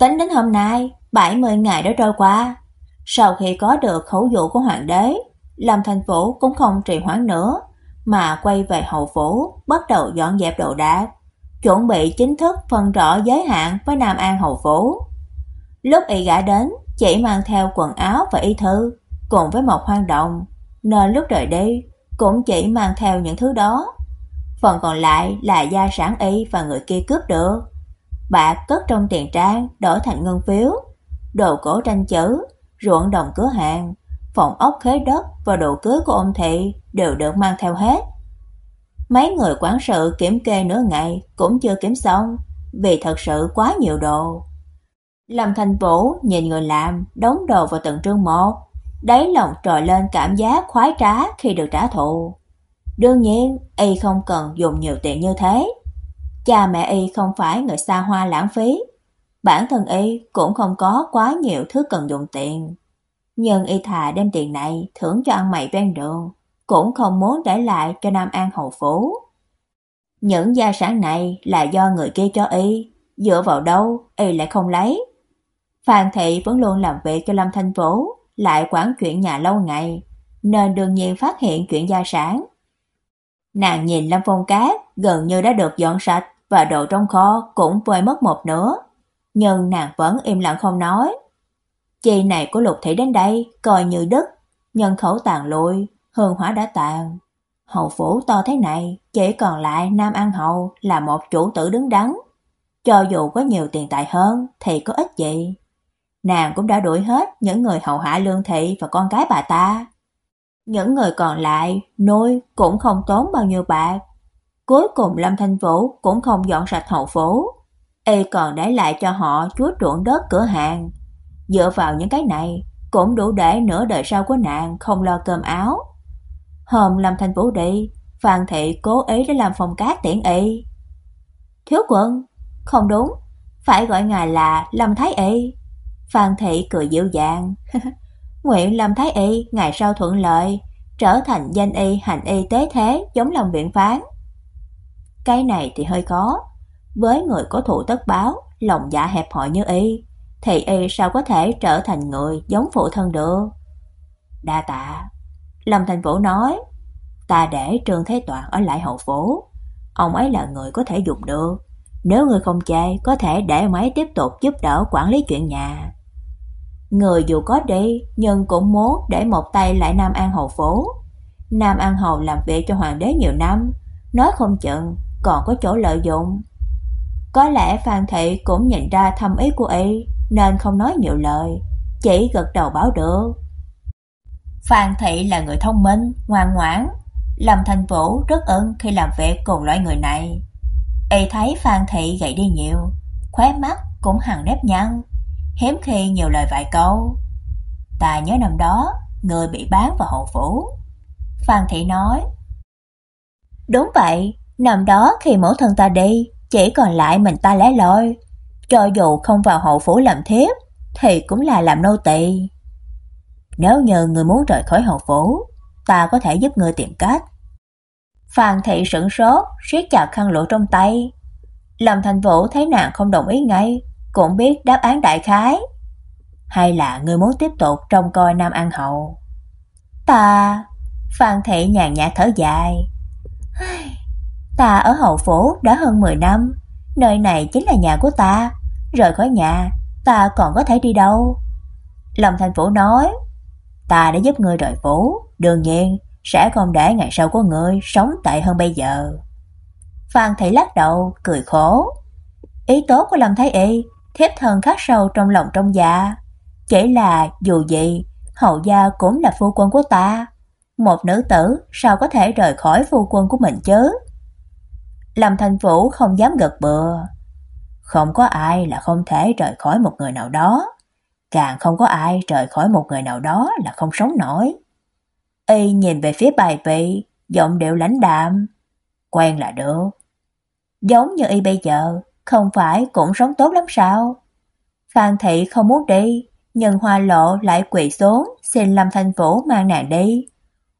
Tính đến hôm nay, 70 ngày đã trôi qua. Sau khi có được khẩu dụ của hoàng đế, Lâm Thành Vũ cũng không trì hoãn nữa, mà quay về hậu phủ, bắt đầu dọn dẹp đồ đạc, chuẩn bị chính thức phân rõ giới hạn với Nam An hậu phủ. Lúc y gã đến, chỉ mang theo quần áo và y thư, cùng với một hoang động, nên lúc rời đi cũng chỉ mang theo những thứ đó. Phần còn lại là gia sản y và người kia cướp được bạc cất trong tiền trang đổi thành ngân phiếu, đồ cổ tranh chữ, ruộng đồng cửa hàng, phòng ốc khế đất và đồ cưới của ông thị đều được mang theo hết. Mấy người quản sự kiểm kê nửa ngày cũng chưa kiểm xong, vì thật sự quá nhiều đồ. Lâm Thành Vũ nhìn người làm đóng đồ vào từng trương một, đáy lòng trồi lên cảm giác khoái trá khi được trả thù. Đương nhiên, y không cần dùng nhiều tiền như thế, Cha mẹ y không phải người xa hoa lãng phí, bản thân y cũng không có quá nhiều thứ cần dùng tiền. Nhưng y thà đem tiền này thưởng cho ăn mày ven đường, cũng không muốn để lại cho Nam An hậu phủ. Những gia sản này là do người kia cho y, dựa vào đâu y lại không lấy. Phan thị vẫn luôn làm việc cho Lâm Thanh Vũ, lại quản chuyện nhà lâu ngày, nên đương nhiên phát hiện chuyện gia sản. Nàng nhìn Lâm Phong Cát gần như đã được dọn sạch và đồ trong kho cũng vơi mất một nửa, nhưng nàng vẫn im lặng không nói. Chi này của Lục Thị đến đây coi như đứt, nhân khẩu tàn lụi, hương hỏa đã tàn. Hậu phủ to thế này, chỉ còn lại Nam An Hậu là một chủ tử đứng đắn. Cho dù có nhiều tiền tài hơn thì có ích gì. Nàng cũng đã đuổi hết những người hậu hạ lương thị và con cái bà ta. Những người còn lại nuôi cũng không tốn bao nhiêu bạc, Cuối cùng Lâm Thanh Vũ cũng không dọn sạch hậu phố, y còn để lại cho họ chút ruộng đất cửa hàng. Dựa vào những cái này, cũng đủ để nửa đời sau của nàng không lo cơm áo. Hôm Lâm Thanh Vũ đi, Phan Thị cố ý để làm phòng cát tiện y. Thiếu quân, không đúng, phải gọi ngài là Lâm Thái Y. Phan Thị cười dịu dàng. Nguyện Lâm Thái Y ngày sau thuận lợi, trở thành danh y hành y tế thế giống lòng viện phán. Cái này thì hơi khó. Với người có thủ tất báo, lòng dạ hẹp hòi như y, thì y sao có thể trở thành người giống phụ thân được? Đa tạ. Lâm Thành Vũ nói, ta để Trương Thế Toàn ở lại hậu phố. Ông ấy là người có thể dùng được. Nếu người không chê, có thể để ông ấy tiếp tục giúp đỡ quản lý chuyện nhà. Người dù có đi, nhưng cũng muốn để một tay lại Nam An Hầu phố. Nam An Hầu làm việc cho hoàng đế nhiều năm, nói không chừng còn có chỗ lợi dụng. Có lẽ Phan Thị cũng nhận ra thâm ý của y nên không nói nhiều lời, chỉ gật đầu báo được. Phan Thị là người thông minh, ngoan ngoãn, Lâm Thành Vũ rất ưng khi làm việc cùng loại người này. Y thấy Phan Thị gầy đi nhiều, khóe mắt cũng hằn nếp nhăn, hiếm khi nhiều lời vài câu. Ta nhớ năm đó, người bị bán vào hậu phủ. Phan Thị nói, Đúng vậy, Năm đó khi mẫu thân ta đi, chỉ còn lại mình ta lẻ loi, cho dù không vào hậu phủ làm thiếp thì cũng là làm nô tỳ. Nếu như người muốn rời khỏi hậu phủ, ta có thể giúp người tìm cách. Phan thị sững sốt, siết chặt khăn lụa trong tay. Lâm Thành Vũ thấy nàng không đồng ý ngay, cũng biết đáp án đại khái. Hay là người muốn tiếp tục trông coi Nam An Hậu? Ta... Phan thị nhàn nhạt thở dài. Ta ở hậu phố đã hơn 10 năm, nơi này chính là nhà của ta, rời khỏi nhà, ta còn có thể đi đâu? Lâm Thành Vũ nói, ta đã giúp ngươi rời phố, đương nhiên sẽ không để ngày sau của ngươi sống tệ hơn bây giờ. Phan Thị lắc đầu, cười khổ. Ý tốt của Lâm Thái Y, thiếp thân khắc sâu trong lòng trong dạ. Chỉ là dù gì, hậu gia cũng là phu quân của ta. Một nữ tử sao có thể rời khỏi phu quân của mình chứ? Lâm Thành Vũ không dám gật bừa. không có ai là không thể rời khỏi một người nào đó, càng không có ai rời khỏi một người nào đó là không sống nổi. Y nhìn về phía bài vị, giọng điệu lãnh đạm, quen là được. Giống như y bây giờ, không phải cũng sống tốt lắm sao? Phan Thị không muốn đi, nhưng Hoa Lộ lại quỳ xuống xin Lâm Thanh Vũ mang nàng đi.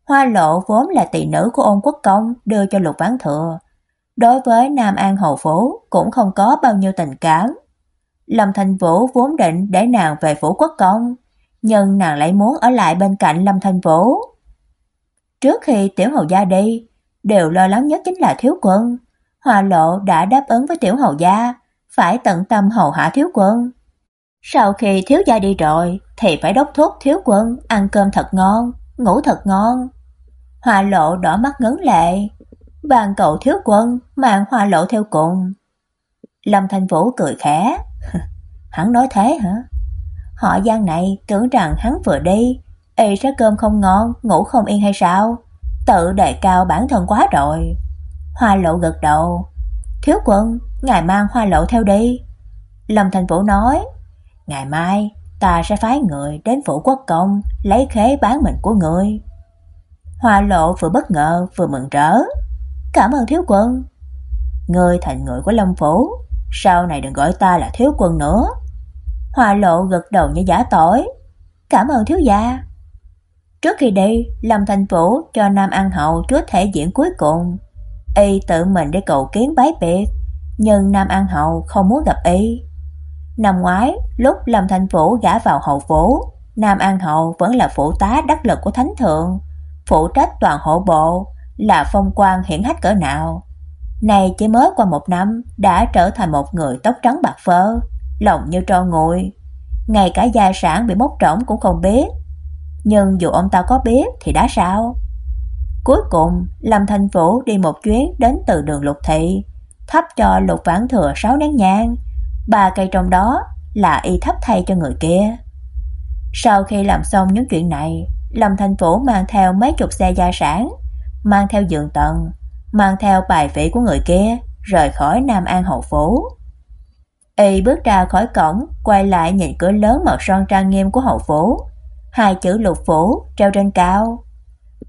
Hoa Lộ vốn là tỷ nữ của ôn quốc công đưa cho Lục Vãn Thừa. Đối với Nam An hậu Phủ cũng không có bao nhiêu tình cảm. Lâm Thanh Vũ vốn định để nàng về phủ quốc công, nhưng nàng lại muốn ở lại bên cạnh Lâm Thanh Vũ. Trước khi Tiểu Hầu gia đi, đều lo lắng nhất chính là thiếu quân. Hoa Lộ đã đáp ứng với Tiểu Hầu gia, phải tận tâm hầu hạ thiếu quân. Sau khi thiếu gia đi rồi thì phải đốc thúc thiếu quân ăn cơm thật ngon, ngủ thật ngon. Hoa Lộ đỏ mắt ngấn lệ, bàn cậu thiếu quân mang Hoa Lộ theo cùng. Lâm Thanh Vũ cười khẽ, hắn nói thế hả? Họ Giang này tưởng rằng hắn vừa đi, y sẽ cơm không ngon, ngủ không yên hay sao? Tự đề cao bản thân quá rồi. Hoa Lộ gật đầu, thiếu quân, ngài mang Hoa Lộ theo đi. Lâm Thanh Vũ nói, Ngày mai, ta sẽ phái người đến phủ quốc công lấy khế bán mình của người. Hoa lộ vừa bất ngờ vừa mừng rỡ. Cảm ơn thiếu quân. Ngươi thành người của Lâm Phủ, sau này đừng gọi ta là thiếu quân nữa. Hoa lộ gật đầu như giả tỏi. Cảm ơn thiếu gia. Trước khi đi, Lâm Thành Vũ cho Nam An Hậu trước thể diễn cuối cùng. Y tự mình đi cầu kiến bái biệt, nhưng Nam An Hậu không muốn gặp Y. Năm ngoái, lúc Lâm Thành Vũ gả vào hậu phủ, Nam An Hậu vẫn là phụ tá đắc lực của Thánh Thượng, phụ trách toàn hộ bộ, là phong quan hiển hách cỡ nào. Này chỉ mới qua một năm đã trở thành một người tóc trắng bạc phơ, lòng như tro nguội, ngay cả gia sản bị móc trỏng cũng không biết. Nhưng dù ông ta có biết thì đã sao? Cuối cùng, Lâm Thành Vũ đi một chuyến đến từ đường Lục Thị, thắp cho Lục Vãn Thừa sáu nén nhang, ba cây trong đó là y thắp thay cho người kia. Sau khi làm xong những chuyện này, Lâm Thành Vũ mang theo mấy chục xe gia sản, mang theo giường tận, mang theo bài vị của người kia, rời khỏi Nam An hậu phủ. Y bước ra khỏi cổng, quay lại nhìn cửa lớn màu son trang nghiêm của hậu phủ, hai chữ lục phủ treo trên cao.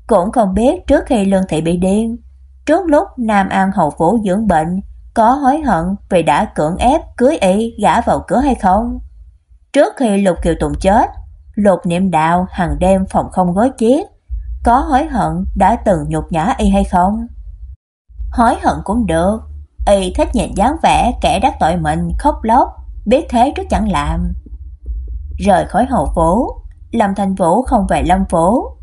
Cũng không biết trước khi Lương Thị bị điên, trước lúc Nam An hậu phủ dưỡng bệnh, có hối hận vì đã cưỡng ép cưới y gả vào cửa hay không? Trước khi Lục Kiều Tùng chết, Lục Niệm Đạo hàng đêm phòng không gối chiếc, có hối hận đã từng nhục nhã y hay không? Hối hận cũng được, y thích nhìn dáng vẻ kẻ đắc tội mình khóc lóc, biết thế trước chẳng làm. Rời khỏi hậu phố, Lâm Thành Vũ không về Lâm phố.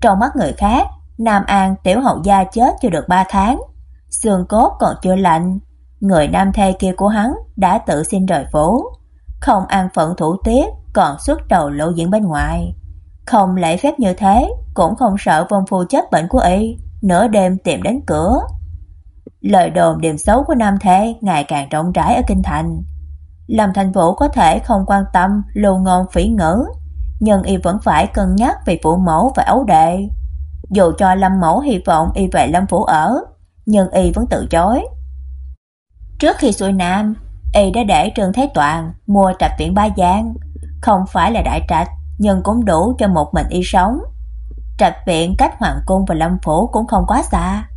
Trong mắt người khác, Nam An tiểu hậu gia chết chưa được 3 tháng, xương cốt còn chưa lạnh, người nam thê kia của hắn đã tự xin rời phố, không an phận thủ tiết, còn xuất đầu lộ diện bên ngoài. Không lễ phép như thế, cũng không sợ vong phu chết bệnh của y, nửa đêm tìm đến cửa. Lời đồn điểm xấu của nam thê ngày càng rộng rãi ở kinh thành. Lâm Thành Vũ có thể không quan tâm lưu ngôn phỉ ngữ, nhưng y vẫn phải cân nhắc về phụ mẫu và ấu đệ. Dù cho Lâm mẫu hy vọng y về Lâm phủ ở, nhưng y vẫn từ chối. Trước khi xuôi nam, y đã để Trương Thế Toàn mua trạch viện Ba Giang, không phải là đại trạch, nhưng cũng đủ cho một mình y sống. Trạch viện cách hoàng cung và lâm phủ cũng không quá xa.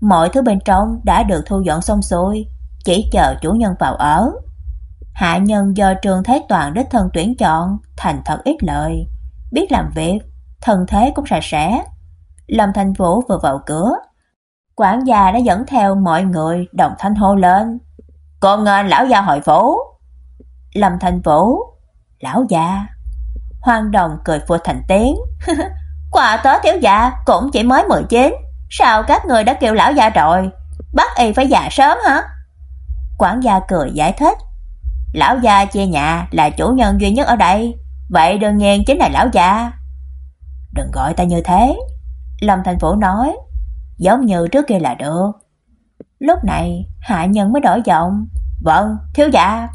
Mọi thứ bên trong đã được thu dọn xong xuôi, chỉ chờ chủ nhân vào ở. Hạ nhân do trường Thế Toàn đích thân tuyển chọn, thành thật ít lời, biết làm việc, thân thế cũng sạch sẽ. Lâm Thành Vũ vừa vào cửa, quản gia đã dẫn theo mọi người đồng thanh hô lên. Con ngên lão gia hội phố. Lâm Thành Vũ, lão gia. Hoang Đồng cười phua thành tiếng. Quả tớ thiếu gia cũng chỉ mới 19, sao các người đã kêu lão gia rồi? Bắt y phải già sớm hả? Quản gia cười giải thích. Lão gia chia nhà là chủ nhân duy nhất ở đây, vậy đương nhiên chính là lão gia. Đừng gọi ta như thế. Lâm Thành Vũ nói, giống như trước kia là được. Lúc này, hạ nhân mới đổi giọng, "Vâng, thiếu gia."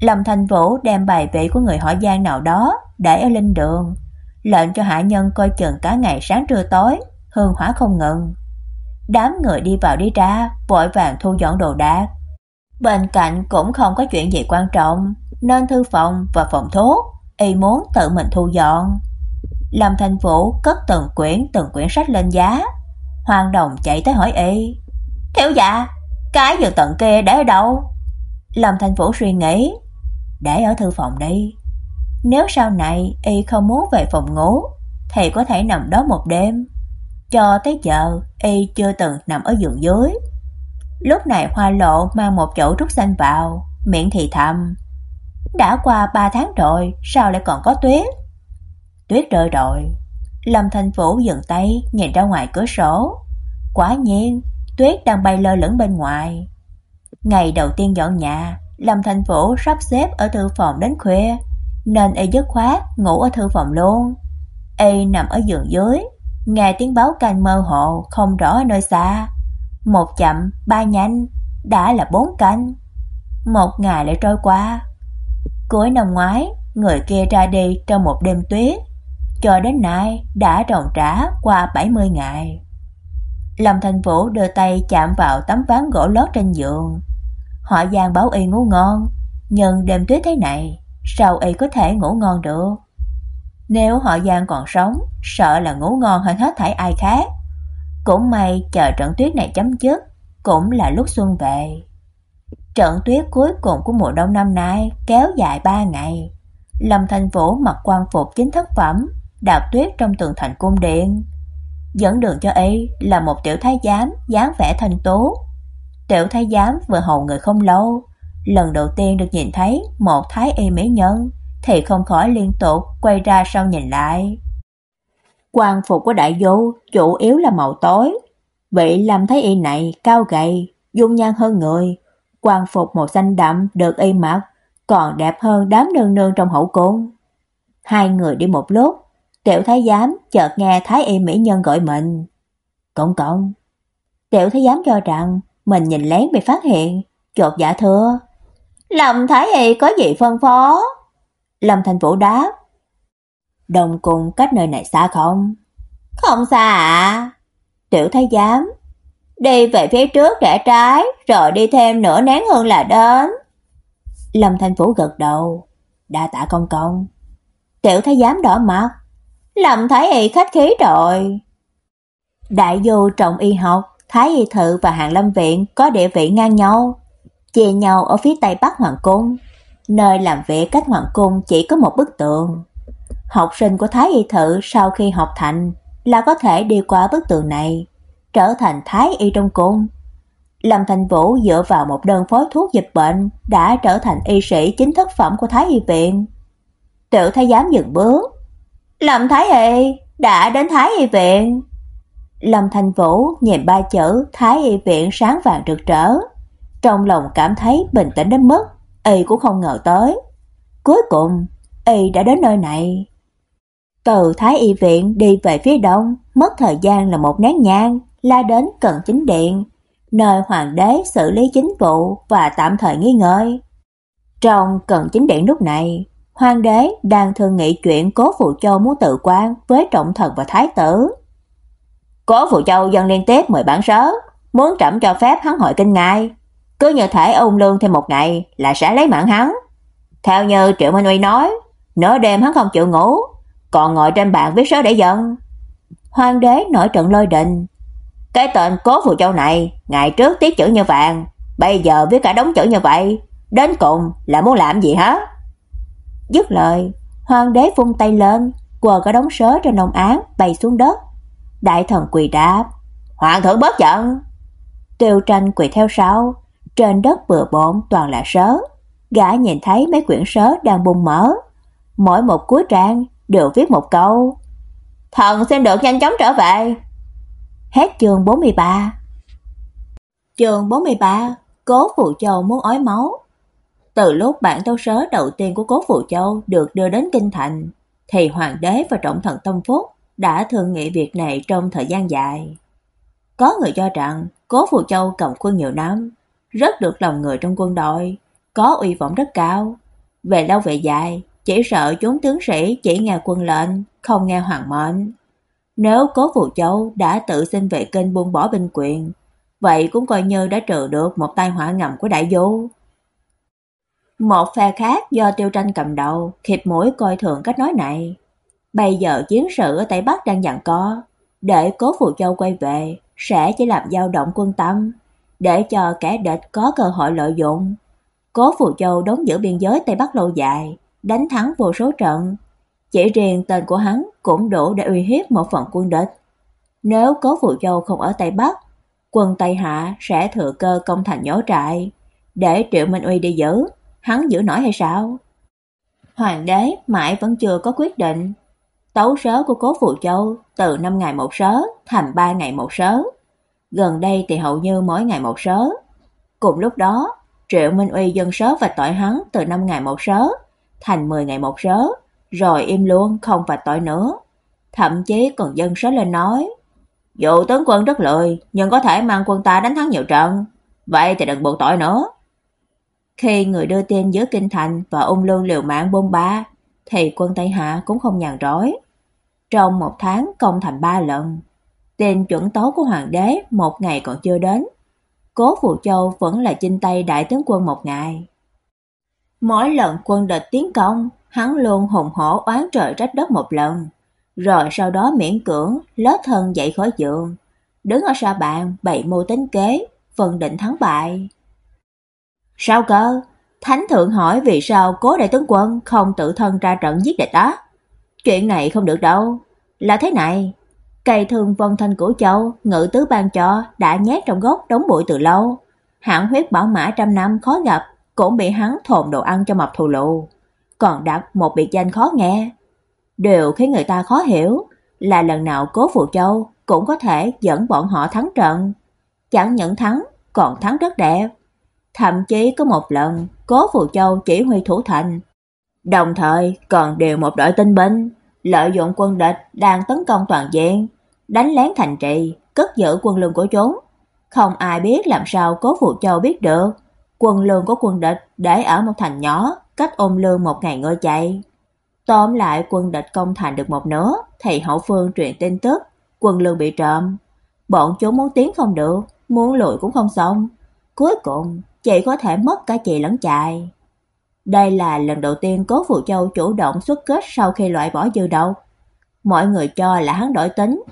Lâm Thành Vũ đem bài vị của người họ Giang nào đó để ở linh đường, lệnh cho hạ nhân coi chừng cả ngày sáng trưa tối, hương hỏa không ngừng. Đám người đi vào đi ra, vội vàng thu dọn đồ đạc. Bên cạnh cũng không có chuyện gì quan trọng, nên thư phòng và phòng thuốc y muốn tự mình thu dọn. Lâm Thành Vũ cất từng quyển từng quyển sách lên giá. Hoàng Đồng chạy tới hỏi y: "Thiếu gia, cái giường tận kia để ở đâu?" Lâm Thành Vũ suy nghĩ: "Để ở thư phòng đi. Nếu sau này y không muốn về phòng ngủ thì có thể nằm đó một đêm." Cho tới giờ y chưa từng nằm ở giường dưới. Lúc này Hoa Lộ mang một chậu trúc xanh vào, miệng thì thầm: "Đã qua 3 tháng rồi, sao lại còn có tuyết?" Tuyết rơi rồi. Lâm Thành Vũ dừng tay nhìn ra ngoài cửa sổ. Quả nhiên, tuyết đang bay lơ lửng bên ngoài. Ngày đầu tiên dọn nhà, Lâm Thành Vũ sắp xếp ở thư phòng đến khuya, nên y dứt khoát ngủ ở thư phòng luôn. Y nằm ở giường dưới, nghe tiếng báo canh mơ hồ không rõ ở nơi xa. Một chậm, ba nhanh, đã là bốn canh. Một ngày lại trôi qua. Cuối năm ngoái, người kia ra đi trong một đêm tuyết, cho đến nay đã tròn trả qua 70 ngày. Lâm Thành Vũ đưa tay chạm vào tấm ván gỗ lót trên giường. Họ Giang báo y ngủ ngon, nhưng đêm tuyết thế này, sao y có thể ngủ ngon được? Nếu họ Giang còn sống, sợ là ngủ ngon hơn hết thảy ai khác. Cũng may chờ trận tuyết này chấm dứt, cũng là lúc xuân về. Trận tuyết cuối cùng của mùa đông năm nay kéo dài 3 ngày. Lâm Thành Vũ mặc quan phục chính thức phẩm, đạp tuyết trong tường thành cung điện. Dẫn đường cho ấy là một tiểu thái giám dáng vẻ thanh tú. Tiểu thái giám vừa hầu người không lâu, lần đầu tiên được nhìn thấy một thái y mỹ nhân thì không khỏi liên tục quay ra sau nhìn lại. Quan phục của đại vô chủ yếu là màu tối. Vị làm thái y này cao gầy, dung nhan hơn người. Quan phục màu xanh đậm được y mặc còn đẹp hơn đám nương nương trong hậu cung. Hai người đi một lúc, Tiểu thái giám chợt nghe thái y mỹ nhân gọi mình. "Công công." Tiểu thái giám cho rằng mình nhìn lén bị phát hiện, chột dạ thưa: "Lâm thái y có gì phân phó?" Lâm Thành Vũ đáp: "Đồng cùng cách nơi này xa không?" "Không xa ạ." Tiểu thái giám: "Đi về phía trước rẽ trái, rồi đi thêm nửa nén hương là đến." Lâm Thành Vũ gật đầu: "Đa tạ công công." Tiểu thái giám đỏ mặt: Lâm thái y khách khí rồi. Đại vô trọng y học, thái y thự và hạng lâm viện có địa vị ngang nhau, chia nhau ở phía tây bắc hoàng cung, nơi làm việc cách hoàng cung chỉ có một bức tường. Học sinh của thái y thự sau khi học thành là có thể đi qua bức tường này, trở thành thái y trong cung. Lâm Thành Vũ dựa vào một đơn phối thuốc dịch bệnh đã trở thành y sĩ chính thức phẩm của Thái y viện. Tiểu thái giám dừng bước, Lâm Thái Y đã đến Thái Y viện. Lâm Thành Vũ nhìn ba chữ Thái Y viện sáng vàng rực rỡ, trong lòng cảm thấy bình tĩnh đến mức y cũng không ngờ tới. Cuối cùng, y đã đến nơi này. Từ Thái Y viện đi về phía đông, mất thời gian là một nén nhang, la đến cận chính điện, nơi hoàng đế xử lý chính vụ và tạm thời nghỉ ngơi. Trong cận chính điện lúc này, Hoàng đế đang thương nghị chuyện Cố Phụ Châu muốn tự quan với trọng thần và thái tử. Cố Phụ Châu dâng liên tiếp mời bản sớ, muốn trẫm cho phép hắn hội kinh ngài. Cứ như thể ôn lương thêm một ngày là sẽ lấy mạng hắn. Theo như Triệu Minh Uy nói, nửa đêm hắn không chịu ngủ, còn ngồi trên bàn viết sớ để dần. Hoàng đế nổi trận lôi đình. Cái tên Cố Phụ Châu này, ngày trước tiết chữ như vàng, bây giờ viết cả đống chữ như vậy, đến cùng là muốn làm gì hả? Dứt lời, hoàng đế vung tay lên, quờ cả đống sớ trên nông án bay xuống đất. Đại thần quỳ đáp, "Hoàng thượng bớt giận." Tiêu Tranh quỳ theo sau, trên đất bừa bộn toàn là sớ. Gã nhìn thấy mấy quyển sớ đang bung mở, mỗi một cuối trang đều viết một câu: "Thần xin được nhanh chóng trở về." Hết chương 43. Chương 43, Cố phụ Châu muốn ói máu. Từ lúc bản tấu sớ đầu tiên của Cố phụ Châu được đưa đến kinh thành, thì hoàng đế và trọng thần Tông Phúc đã thường nghĩ việc này trong thời gian dài. Có người cho rằng Cố Phù Châu cầm quân nhiều năm, rất được lòng người trong quân đội, có uy vọng rất cao. Về lâu về dài, chỉ sợ chúng tướng sĩ chỉ nghe quân lệnh, không nghe hoàng mệnh. Nếu Cố Phù Châu đã tự xin về kinh buông bỏ binh quyền, vậy cũng coi như đã trừ được một tai họa ngầm của đại du. Một phe khác do Tiêu Tranh cầm đầu, khịt mũi coi thường cách nói này. Bây giờ chiến sự ở Tây Bắc đang giằng co, để Cố Phù Châu quay về sẽ chỉ làm dao động quân tâm, để cho kẻ địch có cơ hội lợi dụng. Cố Phù Châu đóng giữ biên giới Tây Bắc lâu dài, đánh thắng vô số trận, chỉ riêng tên của hắn cũng đủ để uy hiếp một phần quân địch. Nếu Cố Phù Châu không ở Tây Bắc, quân Tây Hạ sẽ thừa cơ công thành nhỏ trại, để Triệu Minh Uy đi giữ, hắn giữ nổi hay sao? Hoàng đế mãi vẫn chưa có quyết định. Tấu sớ của Cố Phù Châu từ 5 ngày một sớ thành 3 ngày một sớ. Gần đây thì hầu như mỗi ngày một sớ. Cùng lúc đó, Triệu Minh Uy dân sớ và tội hắn từ 5 ngày một sớ thành 10 ngày một sớ, rồi im luôn không và tội nữa. Thậm chí còn dân sớ lên nói, dù tướng quân rất lười, nhưng có thể mang quân ta đánh thắng nhiều trận, vậy thì đừng buộc tội nữa. Khi người đưa tin giữa kinh thành và ung lương liều mạng bôn ba, thì quân Tây Hạ cũng không nhàn rỗi. Trong một tháng công thành ba lần, tên chuẩn tấu của hoàng đế một ngày còn chưa đến. Cố Phù Châu vẫn là chinh tay đại tướng quân một ngày. Mỗi lần quân địch tiến công, hắn luôn hùng hổ oán trời trách đất một lần, rồi sau đó miễn cưỡng lết thân dậy khỏi giường, đứng ở sa bàn bày mưu tính kế, phân định thắng bại. Sao cơ? Thánh thượng hỏi vì sao Cố đại tướng quân không tự thân ra trận giết địch đó? Chuyện này không được đâu. Là thế này, cây thương vân thanh của châu, ngự tứ ban cho đã nhét trong gốc đống bụi từ lâu. Hạng huyết bảo mã trăm năm khó gặp, cũng bị hắn thồn đồ ăn cho mập thù lù. Còn đặt một biệt danh khó nghe. Điều khiến người ta khó hiểu là lần nào Cố Phù Châu cũng có thể dẫn bọn họ thắng trận. Chẳng nhận thắng, còn thắng rất đẹp. Thậm chí có một lần, Cố Phù Châu chỉ huy thủ thành, đồng thời còn điều một đội tinh binh, lợi dụng quân địch đang tấn công toàn diện, đánh lén thành trì, cất giữ quân lương của chúng. Không ai biết làm sao Cố phụ Châu biết được, quân lương của quân địch để ở một thành nhỏ, cách ôm lương một ngày ngơi chạy. Tóm lại quân địch công thành được một nửa, thì hậu phương truyền tin tức, quân lương bị trộm. Bọn chúng muốn tiến không được, muốn lùi cũng không xong. Cuối cùng, chỉ có thể mất cả chị lẫn chạy. Đây là lần đầu tiên Cố phụ Châu chủ động xuất kết sau khi loại bỏ dư đầu Mọi người cho là hắn đổi tính.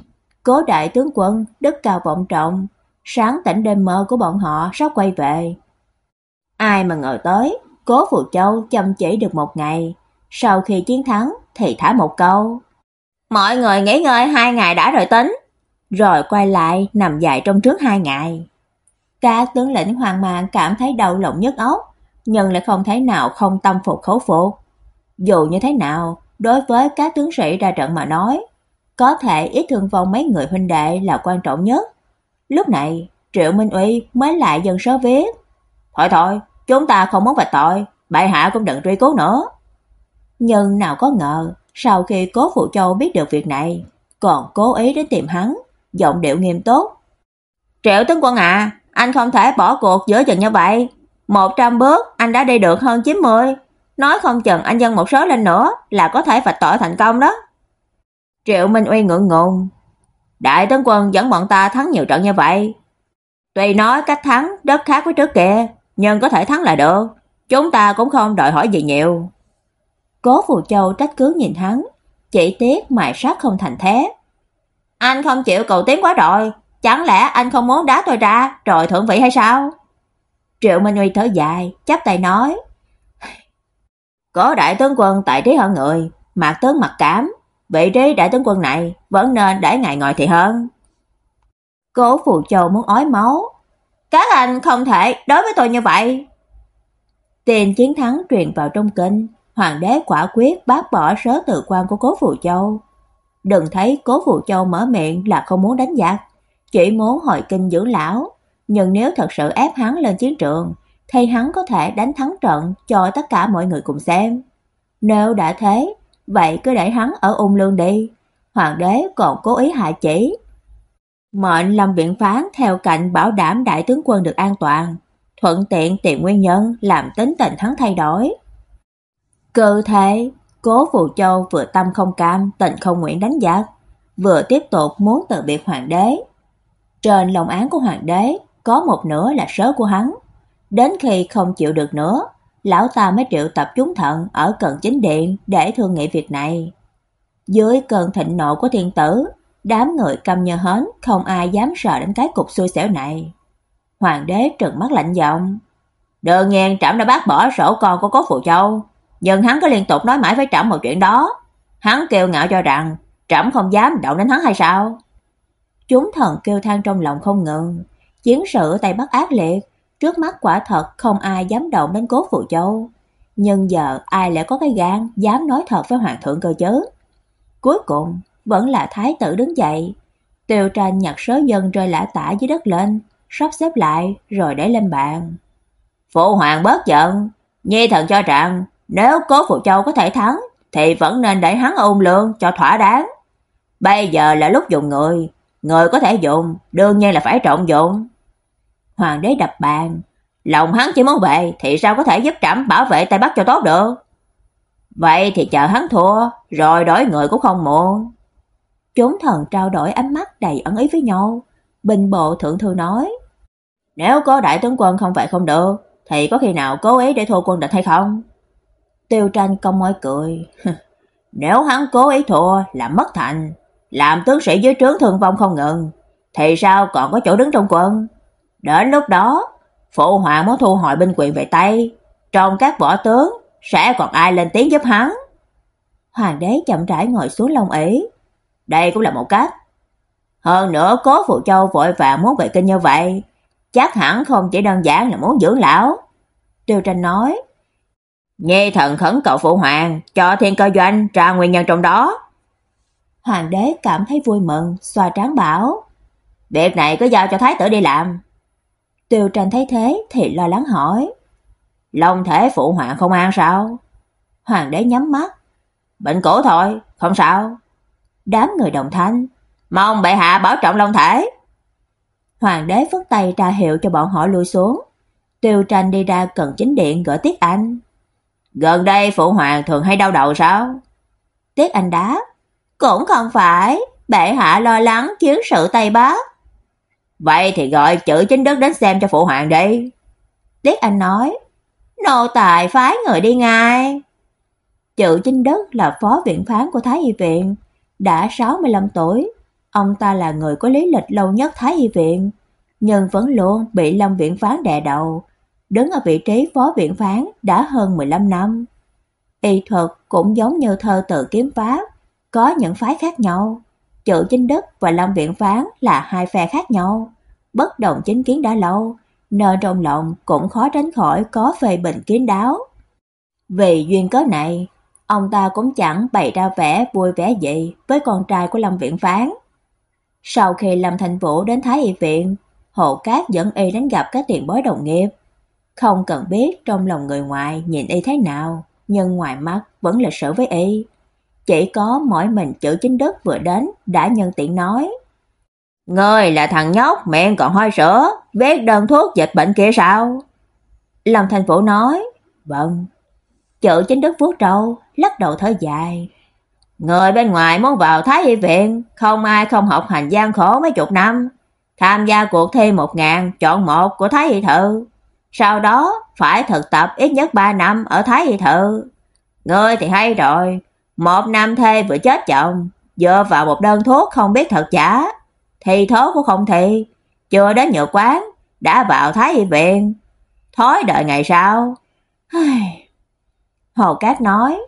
Cố đại tướng quân, đức cao vọng trọng, sáng tỉnh đêm mơ của bọn họ sắp quay về. Ai mà ngờ tới, Cố Phù Châu chăm chỉ được một ngày, sau khi chiến thắng thì thả một câu. Mọi người nghỉ ngơi hai ngày đã rồi tính, rồi quay lại nằm dài trong trước hai ngày. Các tướng lĩnh hoàng mang cảm thấy đau lòng nhức óc, nhưng lại không thể nào không tâm phục khẩu phục. Dù như thế nào, đối với các tướng sĩ ra trận mà nói, có thể ít thương vong mấy người huynh đệ là quan trọng nhất. Lúc này, Triệu Minh Uy mới lại dần sớ viết. Thôi thôi, chúng ta không muốn vạch tội, bệ hạ cũng đừng truy cứu nữa. Nhưng nào có ngờ, sau khi Cố Phụ Châu biết được việc này, còn cố ý đến tìm hắn, giọng điệu nghiêm túc. "Triệu tướng quân à, anh không thể bỏ cuộc giữa chừng như vậy. 100 bước anh đã đi được hơn 90, nói không chừng anh dâng một số lên nữa là có thể vạch tội thành công đó." Triệu Minh Uy ngượng ngùng. Đại tướng quân dẫn bọn ta thắng nhiều trận như vậy. Tuy nói cách thắng rất khác với trước kia, nhưng có thể thắng là được. Chúng ta cũng không đòi hỏi gì nhiều. Cố Phù Châu trách cứ nhìn hắn, chỉ tiếc mài sát không thành thế. Anh không chịu cầu tiến quá rồi, chẳng lẽ anh không muốn đá tôi ra rồi thượng vị hay sao? Triệu Minh Uy thở dài, chắp tay nói: "Có đại tướng quân tại trí hơn người, mặt tướng mặc cảm, vị trí đại tướng quân này vẫn nên để ngài ngồi thì hơn." Cố Phù Châu muốn ói máu. "Các anh không thể đối với tôi như vậy." Tiền chiến thắng truyền vào trong kinh, hoàng đế quả quyết bác bỏ sớ tự quan của Cố Phù Châu. Đừng thấy Cố Phù Châu mở miệng là không muốn đánh giặc, chỉ muốn hồi kinh giữ lão, nhưng nếu thật sự ép hắn lên chiến trường, thì hắn có thể đánh thắng trận cho tất cả mọi người cùng xem. Nếu đã thế, vậy cứ để hắn ở ung lương đi. Hoàng đế còn cố ý hạ chỉ. Mệnh lâm viện phán theo cạnh bảo đảm đại tướng quân được an toàn, thuận tiện tìm nguyên nhân làm tính tình hắn thay đổi. Cơ thể, Cố Phù Châu vừa tâm không cam, tình không nguyện đánh giặc, vừa tiếp tục muốn từ biệt hoàng đế. Trên lòng án của hoàng đế có một nửa là sớ của hắn. Đến khi không chịu được nữa, lão ta mới triệu tập chúng thận ở cận chính điện để thương nghị việc này. Dưới cơn thịnh nộ của thiên tử, đám người căm nhờ hến, không ai dám sợ đến cái cục xui xẻo này. Hoàng đế trừng mắt lạnh giọng, "Đương nhiên trẫm đã bác bỏ sổ con của Cố phù Châu, nhưng hắn cứ liên tục nói mãi với trẫm một chuyện đó. Hắn kêu ngạo cho rằng trẫm không dám động đến hắn hay sao?" Chúng thần kêu than trong lòng không ngừng, chiến sự Tây Bắc ác liệt, trước mắt quả thật không ai dám động đến Cố Phụ Châu. Nhưng giờ ai lại có cái gan dám nói thật với hoàng thượng cơ chứ? Cuối cùng, vẫn là thái tử đứng dậy. Tiêu Tranh nhặt sớ dân rơi lã tả dưới đất lên, sắp xếp lại rồi để lên bàn. Phụ hoàng bớt giận, Nhi thần cho rằng nếu Cố Phụ Châu có thể thắng thì vẫn nên để hắn ôn lương cho thỏa đáng. Bây giờ là lúc dùng người, người có thể dùng, đương nhiên là phải trọng dụng. Hoàng đế đập bàn, lòng hắn chỉ muốn vậy thì sao có thể giúp trẫm bảo vệ Tây Bắc cho tốt được? Vậy thì chờ hắn thua, rồi đổi người cũng không muộn. Chúng thần trao đổi ánh mắt đầy ẩn ý với nhau. Bình bộ thượng thư nói, nếu có đại tướng quân không phải không được, thì có khi nào cố ý để thua quân địch hay không? Tiêu tranh công môi cười. nếu hắn cố ý thua là mất thành, làm tướng sĩ dưới trướng thương vong không ngừng, thì sao còn có chỗ đứng trong quân? Đến lúc đó, phụ hoàng muốn thu hồi binh quyền về tay, trong các võ tướng sẽ còn ai lên tiếng giúp hắn? Hoàng đế chậm rãi ngồi xuống long ỷ. Đây cũng là một cách. Hơn nữa Cố Phụ Châu vội vàng muốn về kinh như vậy, chắc hẳn không chỉ đơn giản là muốn dưỡng lão. Tiêu Tranh nói, Nhi thần khẩn cầu phụ hoàng cho thiên cơ doanh tra nguyên nhân trong đó. Hoàng đế cảm thấy vui mừng, xoa trán bảo, việc này cứ giao cho thái tử đi làm. Tiêu Tranh thấy thế thì lo lắng hỏi, Long thể phụ hoàng không an sao? Hoàng đế nhắm mắt. Bệnh cổ thôi, không sao. Đám người đồng thanh. Mong bệ hạ bảo trọng long thể. Hoàng đế phất tay ra hiệu cho bọn họ lui xuống. Tiêu tranh đi ra cần chính điện gửi Tiết Anh. Gần đây phụ hoàng thường hay đau đầu sao? Tiết Anh đáp. Cũng không phải, bệ hạ lo lắng chiến sự Tây Bắc. Vậy thì gọi chữ chính đức đến xem cho phụ hoàng đi. Tiết Anh nói, nô tài phái người đi ngay. Chữ chính Đất là phó viện phán của Thái Y viện, đã 65 tuổi, ông ta là người có lý lịch lâu nhất Thái Y viện, nhưng vẫn luôn bị Lâm viện phán đè đầu, đứng ở vị trí phó viện phán đã hơn 15 năm. Y thuật cũng giống như thơ tự kiếm pháp, có những phái khác nhau. Chữ chính Đức và Lâm viện phán là hai phe khác nhau, bất đồng chính kiến đã lâu, nên trong lòng cũng khó tránh khỏi có phê bình kiến đáo. Vì duyên cớ này, ông ta cũng chẳng bày ra vẻ vui vẻ gì với con trai của Lâm Viện Phán. Sau khi Lâm Thành Vũ đến Thái Y viện, Hộ Cát dẫn y đến gặp các tiền bối đồng nghiệp. Không cần biết trong lòng người ngoài nhìn y thế nào, nhưng ngoài mắt vẫn là sự với y. Chỉ có mỗi mình chữ chính đức vừa đến đã nhân tiện nói. Ngươi là thằng nhóc miệng còn hôi sữa, viết đơn thuốc dịch bệnh kia sao? Lâm Thành Vũ nói, vâng. Chữ chính đức vuốt râu, lắc đầu thở dài. Người bên ngoài muốn vào Thái Y viện, không ai không học hành gian khổ mấy chục năm. Tham gia cuộc thi một ngàn, chọn một của Thái Y thự. Sau đó phải thực tập ít nhất 3 năm ở Thái Y thự. Ngươi thì hay rồi, một nam thê vừa chết chồng, dựa vào một đơn thuốc không biết thật giả, thì thố cũng không thì, chưa đến nhựa quán, đã vào Thái Y viện. Thói đợi ngày sau. Hồ Cát nói,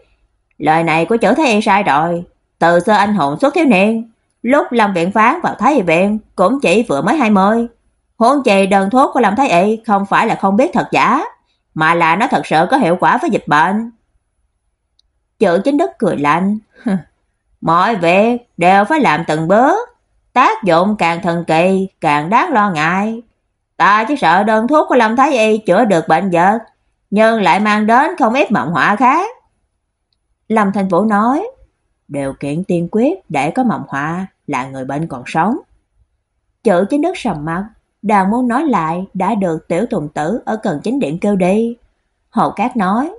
lời này của chữ Thái Y sai rồi, từ xưa anh hồn xuất thiếu niên, lúc làm viện phán vào Thái Y viện cũng chỉ vừa mới 20. Huống chi đơn thuốc của làm Thái Y không phải là không biết thật giả, mà là nó thật sự có hiệu quả với dịch bệnh. Chữ chính đức cười lạnh, mọi việc đều phải làm từng bước, tác dụng càng thần kỳ, càng đáng lo ngại. Ta chỉ sợ đơn thuốc của Lâm Thái Y chữa được bệnh vật, nhưng lại mang đến không ít mộng họa khác. Lâm Thành Vũ nói, điều kiện tiên quyết để có mộng họa là người bệnh còn sống. Chữ chính đức sầm mặt, đàn muốn nói lại đã được tiểu tùng tử ở cần chính điện kêu đi. Hồ Cát nói,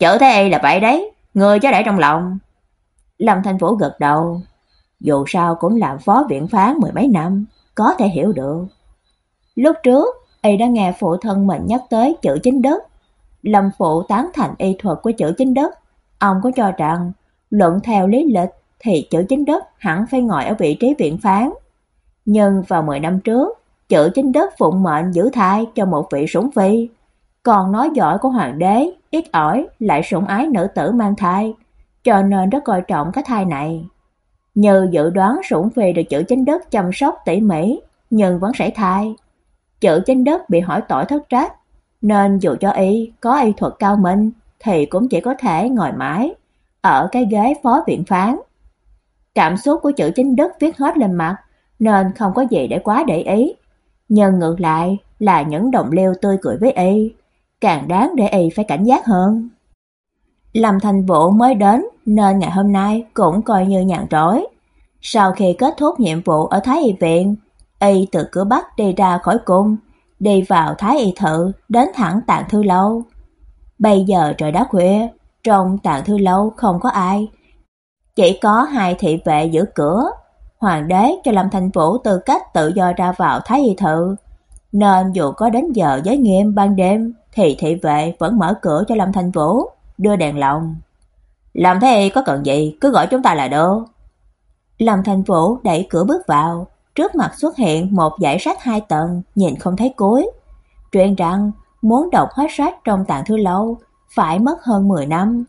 chữ thế là vậy đấy, người cho để trong lòng. Lâm Thành Vũ gật đầu, dù sao cũng làm phó viện phán mười mấy năm, có thể hiểu được. Lúc trước, y đã nghe phụ thân mình nhắc tới chữ chính đất Lâm phụ tán thành y thuật của chữ chính đất ông có cho rằng luận theo lý lịch thì chữ chính đất hẳn phải ngồi ở vị trí viện phán. Nhưng vào 10 năm trước, chữ chính đất phụng mệnh giữ thai cho một vị sủng phi, còn nói giỏi của hoàng đế, ít ỏi lại sủng ái nữ tử mang thai, cho nên rất coi trọng cái thai này. Như dự đoán sủng phi được chữ chính đất chăm sóc tỉ mỉ, nhưng vẫn sảy thai. Chữ chính đất bị hỏi tội thất trách, nên dù cho y có y thuật cao minh thì cũng chỉ có thể ngồi mãi ở cái ghế phó viện phán. Cảm xúc của chữ chính đất viết hết lên mặt, nên không có gì để quá để ý. Nhưng ngược lại là những đồng liêu tươi cười với y, càng đáng để y phải cảnh giác hơn. Lâm Thành Vũ mới đến nên ngày hôm nay cũng coi như nhàn rỗi. Sau khi kết thúc nhiệm vụ ở Thái y viện, y từ cửa Bắc đi ra khỏi cung, đi vào Thái y thự, đến thẳng Tạng thư lâu. Bây giờ trời đã khuya, trong Tạng thư lâu không có ai, chỉ có hai thị vệ giữ cửa. Hoàng đế cho Lâm Thành Vũ tư cách tự do ra vào Thái y thự, nên dù có đến giờ giới nghiêm ban đêm thì thị vệ vẫn mở cửa cho Lâm Thành Vũ, đưa đèn lồng. Làm thế có cần gì, cứ gọi chúng ta là được. Lâm Thành Vũ đẩy cửa bước vào, trước mặt xuất hiện một dãy sách hai tầng, nhìn không thấy cuối. Truyền rằng muốn đọc hết sách trong tạng thư lâu phải mất hơn 10 năm.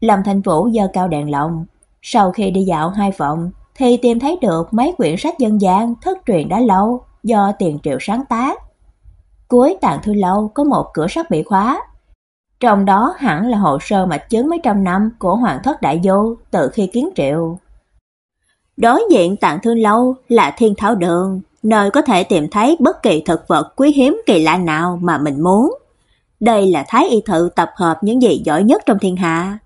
Lâm Thành Vũ giơ cao đèn lồng, sau khi đi dạo hai vòng thì tìm thấy được mấy quyển sách dân gian thất truyền đã lâu do Tiền Triệu sáng tác. Cuối tạng thư lâu có một cửa sắt bị khóa. Trong đó hẳn là hồ sơ mạch chứng mấy trăm năm của Hoàng thất đại vô từ khi kiến triệu. Đối diện tạng thư lâu là thiên thảo đường, nơi có thể tìm thấy bất kỳ thực vật quý hiếm kỳ lạ nào mà mình muốn. Đây là thái y thự tập hợp những gì giỏi nhất trong thiên hạ.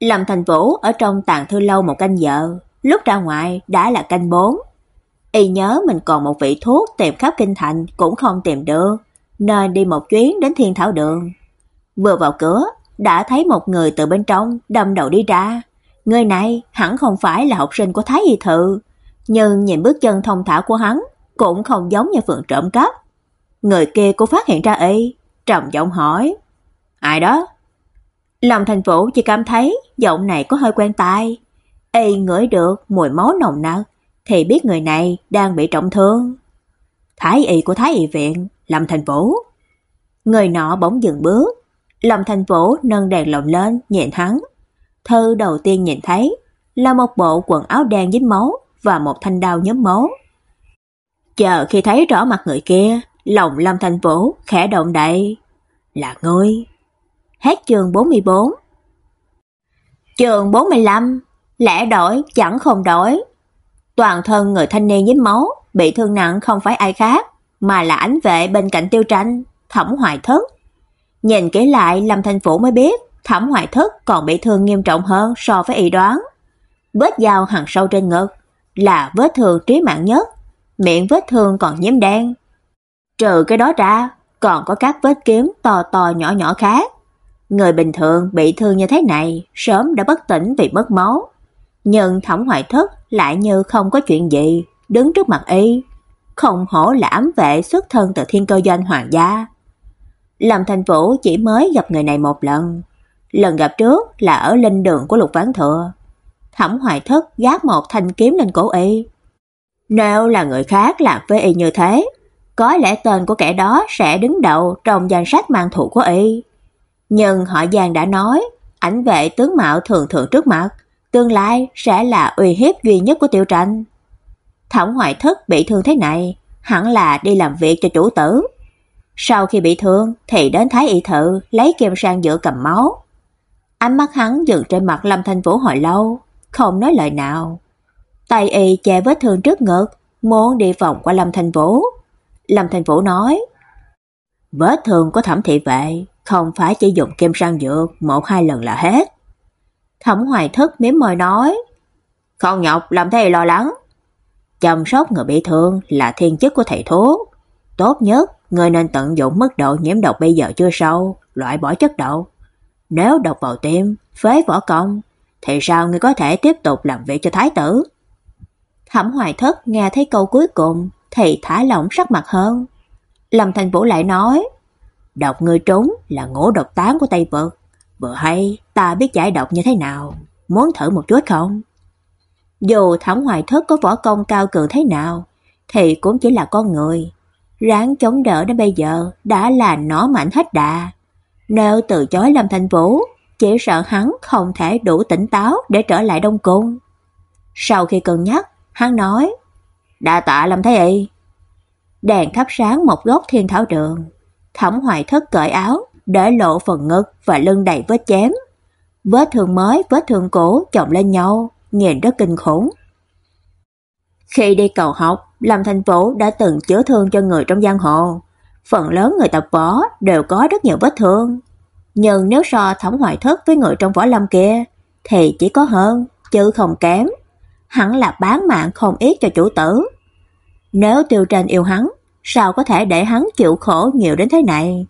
Lâm Thành Vũ ở trong tàng thư lâu một canh giờ, lúc ra ngoài đã là canh bốn. Y nhớ mình còn một vị thuốc tìm khắp kinh thành cũng không tìm được, nên đi một chuyến đến Thiên Thảo Đường. Vừa vào cửa, đã thấy một người từ bên trong đâm đầu đi ra. Người này hẳn không phải là học sinh của Thái Y Thự, nhưng nhìn bước chân thông thả của hắn cũng không giống như phượng trộm cắp. Người kia cũng phát hiện ra y, trầm giọng hỏi: "Ai đó?" Lâm Thành Vũ chỉ cảm thấy giọng này có hơi quen tai. Y ngửi được mùi máu nồng nặc thì biết người này đang bị trọng thương. Thái y của Thái y viện, Lâm Thành Vũ. Người nọ bỗng dừng bước, Lâm Thành Vũ nâng đèn lồng lên nhìn hắn. Thư đầu tiên nhìn thấy là một bộ quần áo đen dính máu và một thanh đao nhóm máu. Chờ khi thấy rõ mặt người kia, lòng Lâm Thành Vũ khẽ động đậy. Là ngươi. Hết chương 44 Chương 45 Lẽ đổi chẳng không đổi Toàn thân người thanh niên dính máu, Bị thương nặng không phải ai khác, Mà là ánh vệ bên cạnh tiêu tranh, Thẩm hoài thất. Nhìn kỹ lại, Lâm Thanh Phủ mới biết Thẩm hoài thất còn bị thương nghiêm trọng hơn So với y đoán. Vết dao hằn sâu trên ngực Là vết thương trí mạng nhất, Miệng vết thương còn nhiễm đen. Trừ cái đó ra, Còn có các vết kiếm to to nhỏ nhỏ khác. Người bình thường bị thương như thế này sớm đã bất tỉnh vì mất máu. Nhưng Thẩm Hoài Thất lại như không có chuyện gì, đứng trước mặt y, không hổ là ám vệ xuất thân từ thiên cơ doanh hoàng gia. Lâm Thành Vũ chỉ mới gặp người này một lần. Lần gặp trước là ở linh đường của Lục Ván Thừa. Thẩm Hoài Thất gác một thanh kiếm lên cổ y. Nếu là người khác làm với y như thế, có lẽ tên của kẻ đó sẽ đứng đầu trong danh sách mang thủ của y. Nhưng họ Giang đã nói, ảnh vệ tướng mạo thường thường trước mặt, tương lai sẽ là uy hiếp duy nhất của tiểu Tranh. Thẩm Hoài Thất bị thương thế này, hẳn là đi làm việc cho chủ tử. Sau khi bị thương thì đến Thái y thự lấy kim sang giữa cầm máu. Ánh mắt hắn dừng trên mặt Lâm Thanh Vũ hồi lâu, không nói lời nào. Tay y che vết thương trước ngực, muốn đi vòng qua Lâm Thanh Vũ. Lâm Thanh Vũ nói: "Vết thương của Thẩm thị vệ không phải chỉ dùng kim răng dược một hai lần là hết. Thẩm Hoài Thất mếm môi nói, không nhọc làm thầy lo lắng. Chăm sóc người bị thương là thiên chức của thầy thuốc. Tốt nhất, người nên tận dụng mức độ nhiễm độc bây giờ chưa sâu, loại bỏ chất độc. Nếu độc vào tim, phế võ công, thì sao người có thể tiếp tục làm việc cho thái tử? Thẩm Hoài Thất nghe thấy câu cuối cùng thì thả lỏng sắc mặt hơn, Lâm Thành Vũ lại nói, độc ngươi trúng là ngũ độc tán của Tây Vực, vừa hay ta biết giải độc như thế nào, muốn thử một chút không? Dù Thẩm Hoài Thất có võ công cao cường thế nào, thì cũng chỉ là con người, ráng chống đỡ đến bây giờ đã là nó mạnh hết đà. Nếu từ chối Lâm Thành Vũ, chỉ sợ hắn không thể đủ tỉnh táo để trở lại Đông Cung. Sau khi cân nhắc, hắn nói, đã tạ Lâm Thái Y. Đèn thắp sáng một góc thiên thảo đường. Thẩm hoài thất cởi áo, để lộ phần ngực và lưng đầy vết chém. Vết thương mới, vết thương cũ chồng lên nhau, nhìn rất kinh khủng. Khi đi cầu học, Lâm Thành Vũ đã từng chữa thương cho người trong giang hồ. Phần lớn người tập võ đều có rất nhiều vết thương. Nhưng nếu so thẩm hoài thất với người trong võ lâm kia, thì chỉ có hơn, chứ không kém. Hắn là bán mạng không ít cho chủ tử. Nếu tiêu tranh yêu hắn, sao có thể để hắn chịu khổ nhiều đến thế này?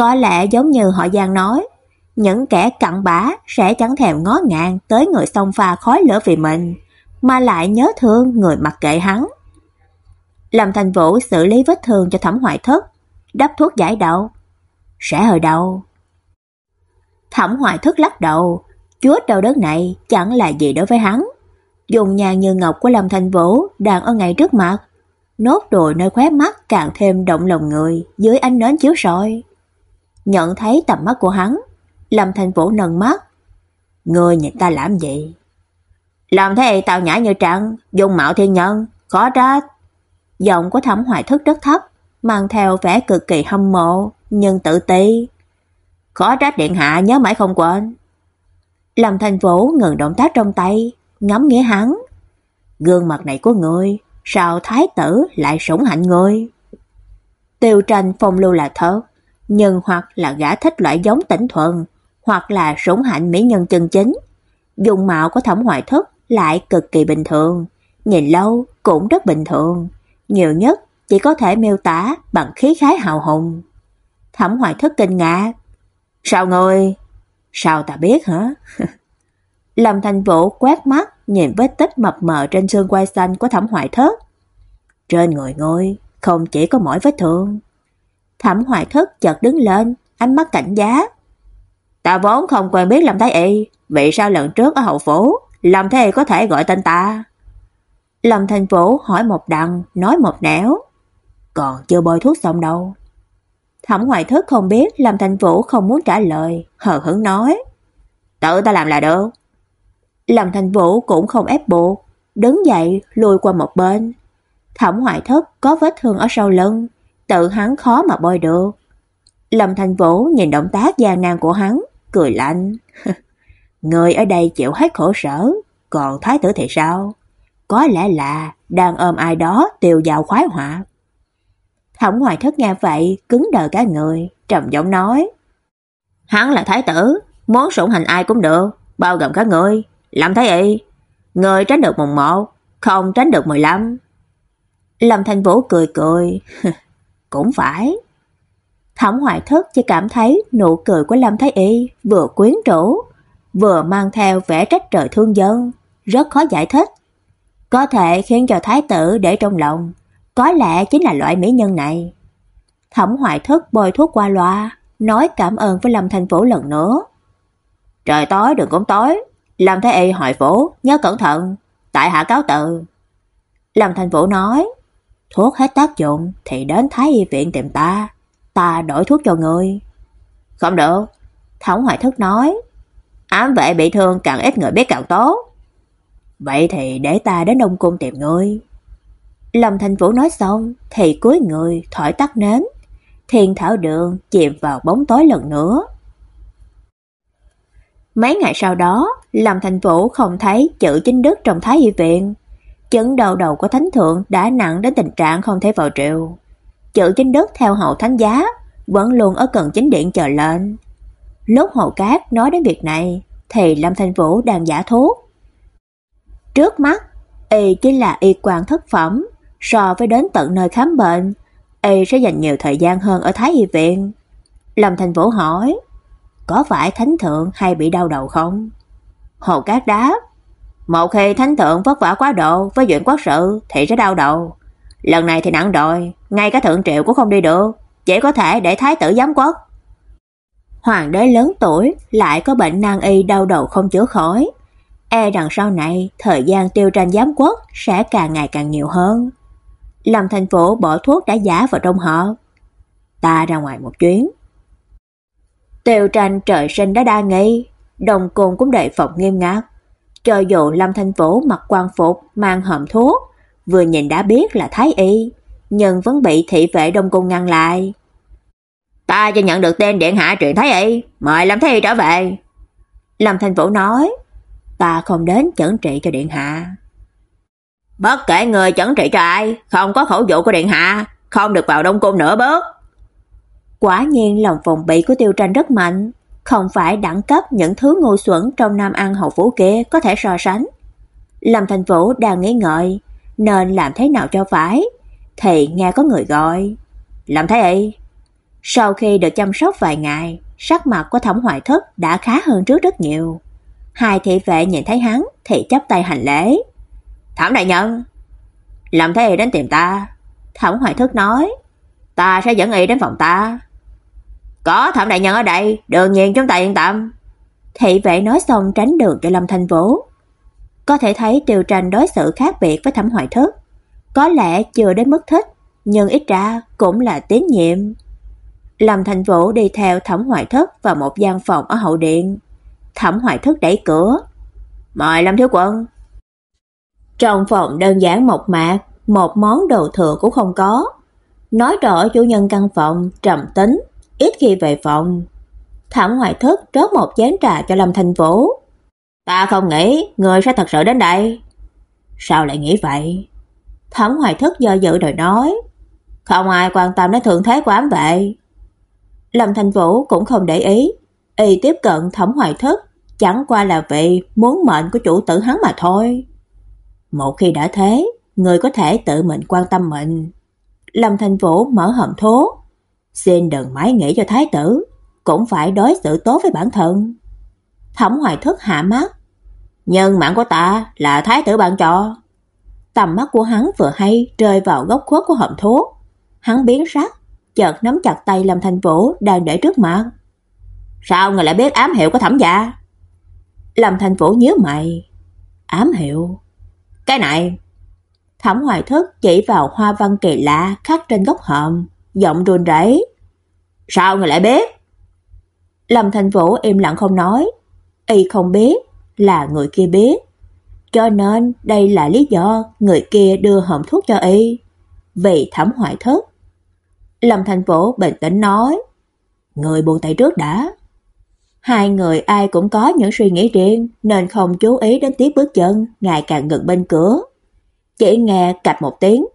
Có lẽ giống như họ Giang nói, những kẻ cặn bã sẽ chẳng thèm ngó ngàng tới người xông pha khói lửa vì mình, mà lại nhớ thương người mặc kệ hắn. Lâm Thành Vũ xử lý vết thương cho Thẩm Hoại Thất, đắp thuốc giải đau. Sẽ hơi đau. Thẩm Hoại Thất lắc đầu, chúa đau đớn này chẳng là gì đối với hắn. Dùng nhàn như ngọc của Lâm Thành Vũ đang ở ngay trước mặt, nốt đồi nơi khóe mắt càng thêm động lòng người dưới ánh nến chiếu soi. Nhận thấy tầm mắt của hắn, Lâm Thành Vũ nâng mắt. Ngươi nhìn ta làm gì? Làm thế tao nhã như trăng, dung mạo thiên nhân, khó trách. Giọng của Thẩm Hoài Thức rất thấp, mang theo vẻ cực kỳ hâm mộ nhưng tự ti. Khó trách điện hạ nhớ mãi không quên. Lâm Thành Vũ ngừng động tác trong tay, ngắm nghĩa hắn. Gương mặt này của ngươi, sao thái tử lại sủng hạnh ngươi? Tiêu Tranh phong lưu là thớt, nhưng hoặc là gã thích loại giống tỉnh thuận hoặc là sủng hạnh mỹ nhân chân chính. Dung mạo của Thẩm Hoài Thức lại cực kỳ bình thường, nhìn lâu cũng rất bình thường, nhiều nhất chỉ có thể miêu tả bằng khí khái hào hùng. Thẩm Hoài Thức kinh ngạc, "Sao ngươi? Sao ta biết hả?" Lâm Thành Vũ quét mắt nhìn vết tích mập mờ trên xương quai xanh của Thẩm Hoài Thất. Trên người ngươi không chỉ có mỗi vết thương. Thẩm Hoài Thất chợt đứng lên, ánh mắt cảnh giác. Ta vốn không quen biết Lâm Thái Y, vậy sao lần trước ở hậu phủ, Lâm Thái Y có thể gọi tên ta? Lâm Thành Vũ hỏi một đằng, nói một nẻo. Còn chưa bôi thuốc xong đâu. Thẩm Hoài Thất không biết Lâm Thành Vũ không muốn trả lời, hờ hững nói. Tự ta làm là được. Lâm Thành Vũ cũng không ép buộc, đứng dậy lùi qua một bên. Thẩm Hoài Thất có vết thương ở sau lưng, tự hắn khó mà bôi được. Lâm Thành Vũ nhìn động tác gian nan của hắn, cười lạnh. Người ở đây chịu hết khổ sở, còn thái tử thì sao? Có lẽ là đang ôm ai đó tiêu dạo khoái họa. Thẩm Hoài Thất nghe vậy, cứng đờ cả người, trầm giọng nói: "Hắn là thái tử, muốn sủng hành ai cũng được, bao gồm cả người, làm thế y, người tránh được mùng một, không tránh được 15." Lâm Thành Vũ cười cười, cũng phải. Thẩm Hoài Thất chỉ cảm thấy nụ cười của Lâm Thái Y vừa quyến rũ, vừa mang theo vẻ trách trời thương dân, rất khó giải thích. Có thể khiến cho thái tử để trong lòng, có lẽ chính là loại mỹ nhân này. Thẩm Hoài Thất bôi thuốc qua loa, nói cảm ơn với Lâm Thành Vũ lần nữa. Trời tối đừng cũng tối, Lâm Thái Y hỏi Vũ, nhớ cẩn thận, tại hạ cáo từ. Lâm Thành Vũ nói, thuốc hết tác dụng thì đến Thái Y viện tìm ta, ta đổi thuốc cho người. Không được, thống Hoài thức nói, ám vệ bị thương càng ít người biết càng tốt. Vậy thì để ta đến Đông Cung tìm ngươi. Lâm Thành Vũ nói xong thì cúi người thổi tắt nến. Thiên thảo đường chìm vào bóng tối lần nữa. Mấy ngày sau đó, Lâm Thành Vũ không thấy chữ chính đức trong Thái Y viện chấn đầu đầu của thánh thượng đã nặng đến tình trạng không thể vào triều. Chữ chính đức theo hậu thánh giá vẫn luôn ở cần chính điện chờ lệnh. Lúc hậu Cát nói đến việc này thì Lâm Thành Vũ đang giả thuốc. Trước mắt, y chính là y quan thất phẩm, so với đến tận nơi khám bệnh, y sẽ dành nhiều thời gian hơn ở Thái y viện. Lâm Thành Vũ hỏi, có phải thánh thượng hay bị đau đầu không? hậu Cát đáp, một khi thánh thượng vất vả quá độ với chuyện quốc sự thì sẽ đau đầu. Lần này thì nặng rồi, ngay cả thượng triệu cũng không đi được, chỉ có thể để thái tử giám quốc. Hoàng đế lớn tuổi lại có bệnh nan y đau đầu không chữa khỏi, e rằng sau này thời gian tiêu tranh giám quốc sẽ càng ngày càng nhiều hơn. Lâm Thành phố bỏ thuốc đã giả vào trong hộp. Ta ra ngoài một chuyến. Tiêu tranh trời sinh đã đa nghi, đồng cùng cũng đề phòng nghiêm ngặt. Cho dù Lâm Thanh Vũ mặc quan phục, mang hòm thuốc, vừa nhìn đã biết là thái y, nhưng vẫn bị thị vệ đông cung ngăn lại. Ta chưa nhận được tên điện hạ truyền thái y, mời Lâm thái y trở về. Lâm Thanh Vũ nói, ta không đến chẩn trị cho điện hạ. Bất kể người chẩn trị cho ai, không có khẩu dụ của điện hạ, không được vào đông cung nữa bớt. Quả nhiên lòng phòng bị của Tiêu Tranh rất mạnh, không phải đẳng cấp những thứ ngu xuẩn trong Nam An hậu phủ kia có thể so sánh. Lâm Thành Vũ đang nghĩ ngợi, nên làm thế nào cho phải, thì nghe có người gọi. Làm thế y. Sau khi được chăm sóc vài ngày, sắc mặt của Thẩm Hoài Thất đã khá hơn trước rất nhiều. Hai thị vệ nhìn thấy hắn thì chắp tay hành lễ. "Thẩm đại nhân." Làm thế y đến tìm ta. Thẩm Hoài Thất nói, "Ta sẽ dẫn y đến phòng ta." Có thẩm đại nhân ở đây, đương nhiên chúng ta yên tâm. Thị vệ nói xong tránh đường cho Lâm Thanh Vũ. Có thể thấy Tiêu Tranh đối xử khác biệt với Thẩm Hoài Thức. Có lẽ chưa đến mức thích, nhưng ít ra cũng là tín nhiệm. Lâm thành Vũ đi theo Thẩm Hoài Thức vào một gian phòng ở hậu điện. Thẩm Hoài Thức đẩy cửa. "Mời Lâm thiếu quân." Trong phòng đơn giản mộc mạc, một món đồ thừa cũng không có. Nói rõ chủ nhân căn phòng trầm tính, ít khi về phòng. Thẩm Hoài Thức rót một chén trà cho Lâm thành Vũ. "Ta không nghĩ người sẽ thật sự đến đây." "Sao lại nghĩ vậy?" Thẩm Hoài Thức do dự rồi nói, "Không ai quan tâm đến thượng thế của ám vệ." Lâm thành Vũ cũng không để ý, y tiếp cận Thẩm Hoài Thức chẳng qua là vì muốn mệnh của chủ tử hắn mà thôi. Một khi đã thế, người có thể tự mình quan tâm mình. Lâm thành Vũ mở hầm thố. Xin đừng mãi nghĩ cho thái tử, cũng phải đối xử tốt với bản thân. Thẩm Hoài Thức hạ mắt. Nhưng mạng của ta là thái tử bạn trò Tầm mắt của hắn vừa hay rơi vào góc khuất của hòm thuốc. Hắn biến sắc, chợt nắm chặt tay Lâm Thanh Vũ đang để trước mặt. Sao người lại biết ám hiệu của thẩm gia? Lâm Thanh Vũ nhớ mày. Ám hiệu? Cái này. Thẩm Hoài Thức chỉ vào hoa văn kỳ lạ khắc trên góc hòm, giọng run rẩy. "Sao người lại biết?" Lâm Thành Vũ im lặng không nói, y không biết là người kia biết, cho nên đây là lý do người kia đưa hộp thuốc cho y, vì thẩm hoại thất. Lâm Thành Vũ bình tĩnh nói, người buông tay trước đã. Hai người ai cũng có những suy nghĩ riêng nên không chú ý đến tiếng bước chân ngày càng gần bên cửa. Chỉ nghe cạch một tiếng,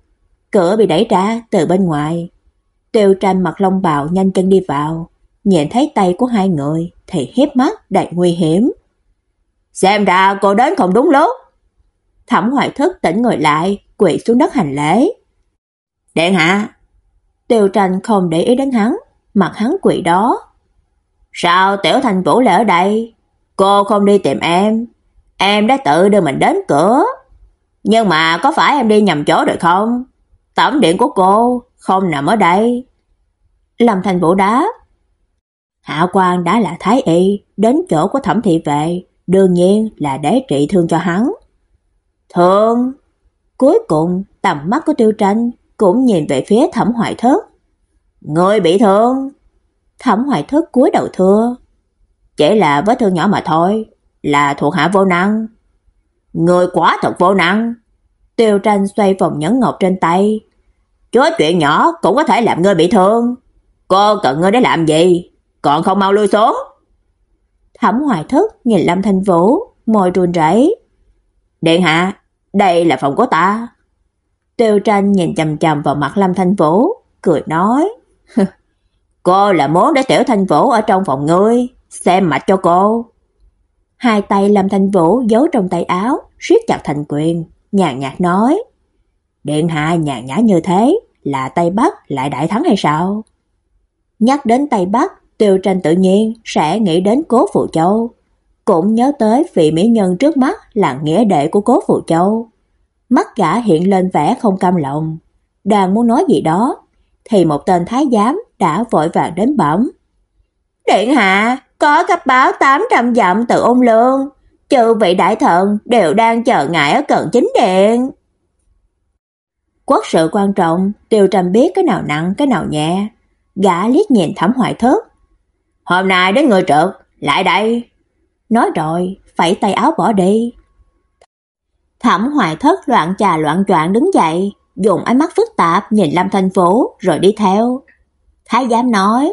cửa bị đẩy ra từ bên ngoài. Tiêu tranh mặt long bào nhanh chân đi vào, nhìn thấy tay của hai người thì hiếp mắt đầy nguy hiểm. Xem ra cô đến không đúng lúc. Thẩm hoài thức tỉnh ngồi lại, quỳ xuống đất hành lễ. Điện hạ. Tiêu tranh không để ý đến hắn, mặt hắn quỳ đó. Sao tiểu thành vũ lại ở đây? Cô không đi tìm em. Em đã tự đưa mình đến cửa. Nhưng mà có phải em đi nhầm chỗ rồi không? Tẩm điện của cô không nằm ở đây. Lâm Thành Vũ đá. Hạ quan đã là thái y, đến chỗ của Thẩm thị vệ, đương nhiên là để trị thương cho hắn. Thương. Cuối cùng, tầm mắt của Tiêu Tranh cũng nhìn về phía Thẩm hoại Thất. Người bị thương. Thẩm hoại Thất cúi đầu thưa. Chỉ là vết thương nhỏ mà thôi, là thuộc hạ vô năng. Người quá thật vô năng. Tiêu Tranh xoay vòng nhẫn ngọc trên tay, chớ chuyện nhỏ cũng có thể làm ngươi bị thương. Cô cần ngươi để làm gì? Còn không mau lui xuống. Thẩm Hoài Thức nhìn Lâm Thanh Vũ, môi run rẩy. "Điện hạ, đây là phòng của ta." Tiêu Tranh nhìn chằm chằm vào mặt Lâm Thanh Vũ, cười nói: "Cô là muốn để Tiểu Thanh Vũ ở trong phòng ngươi, xem mặt cho cô." Hai tay Lâm Thanh Vũ giấu trong tay áo, siết chặt thành quyền, nhàn nhạt nói: Điện hạ nhàn nhã như thế, là Tây Bắc lại đại thắng hay sao? Nhắc đến Tây Bắc, Tiêu Tranh tự nhiên sẽ nghĩ đến Cố Phụ Châu, cũng nhớ tới vị mỹ nhân trước mắt là nghĩa đệ của Cố Phụ Châu. Mắt gã hiện lên vẻ không cam lòng, đang muốn nói gì đó, thì một tên thái giám đã vội vàng đến bẩm. Điện hạ, có cấp báo 800 dặm từ ôn lương, chư vị đại thần đều đang chờ ngài ở cận chính điện. Quốc sự quan trọng, Tiêu Trầm biết cái nào nặng, cái nào nhẹ. Gã liếc nhìn Thẩm Hoài Thất. "Hôm nay đến người trợ, lại đây." Nói rồi, phải tay áo bỏ đi. Thẩm Hoài Thất loạn trà loạn choạng đứng dậy, dùng ánh mắt phức tạp nhìn Lâm thành Phố rồi đi theo. Thái giám nói: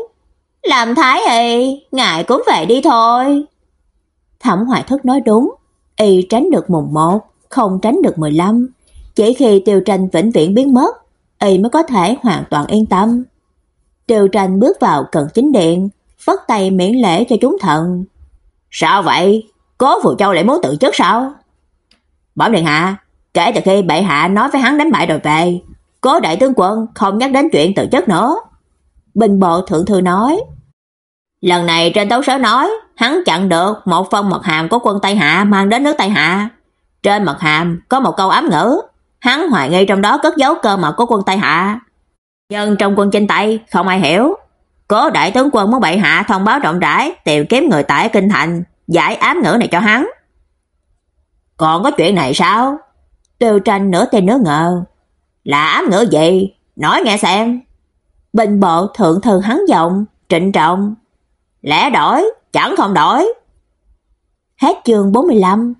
"Làm thái y, ngài cũng về đi thôi." Thẩm Hoài Thất nói đúng, y tránh được mùng 1, không tránh được 15, chỉ khi Tiêu Tranh vĩnh viễn biến mất, y mới có thể hoàn toàn yên tâm. Tiêu Tranh bước vào cận chính điện, phất tay miễn lễ cho chúng thần. "Sao vậy? Cố Phù Châu lại muốn tự chức sao?" Bẩm điện hạ, kể từ khi bệ hạ nói với hắn đánh bại rồi về, Cố đại tướng quân không nhắc đến chuyện tự chức nữa. Bình bộ thượng thư nói, lần này trên tấu sớ nói, hắn chặn được một phong mật hàm của quân Tây Hạ mang đến nước Tây Hạ. Trên mật hàm có một câu ám ngữ, hắn hoài nghi trong đó cất giấu cơ mật của quân Tây Hạ. Nhưng trong quân trên Tây không ai hiểu. Cố đại tướng quân muốn bệ hạ thông báo rộng rãi tìm kiếm người tại kinh thành, giải ám ngữ này cho hắn. Còn có chuyện này sao? Tiêu tranh nửa tin nửa ngờ. Là ám ngữ gì? Nói nghe xem. Bình bộ thượng thư hắn giọng, trịnh trọng. Lẽ đổi, chẳng không đổi. Hết chương 45